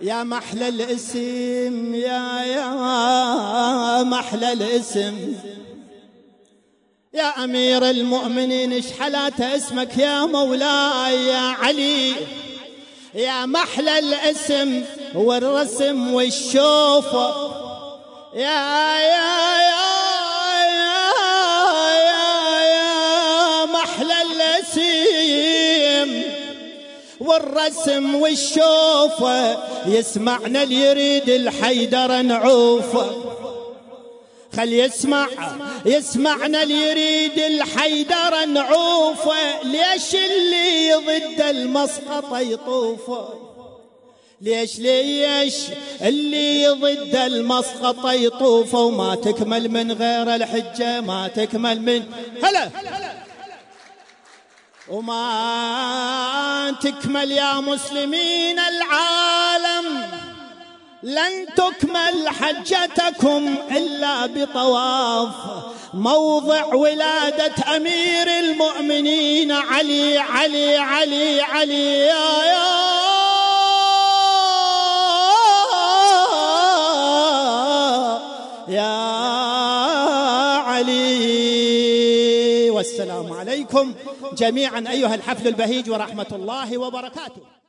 يا محلى الاسم يا يا محلى الاسم. يا أمير المؤمنين إيش حلات اسمك يا مولاي؟ يا علي. يا محلى الاسم والرسم والشوفه يا يا يا والرسم والشوفة يسمعنا اللي يريد الحيدر نعوفه خل يسمع يسمعنا اللي يريد الحيدر نعوفه ليش اللي ضد المسقط يطوفه ليش ليش اللي ضد المسقط يطوفه وما تكمل من غير الحجة ما تكمل من هلا. وما تكمل يا مسلمين العالم. لن تكمل حجتكم إلا بطواف. موضع ولادة أمير المؤمنين علي علي علي علي يا يا. يا علي. والسلام عليكم جميعا أيها الحفل البهيج ورحمة الله وبركاته.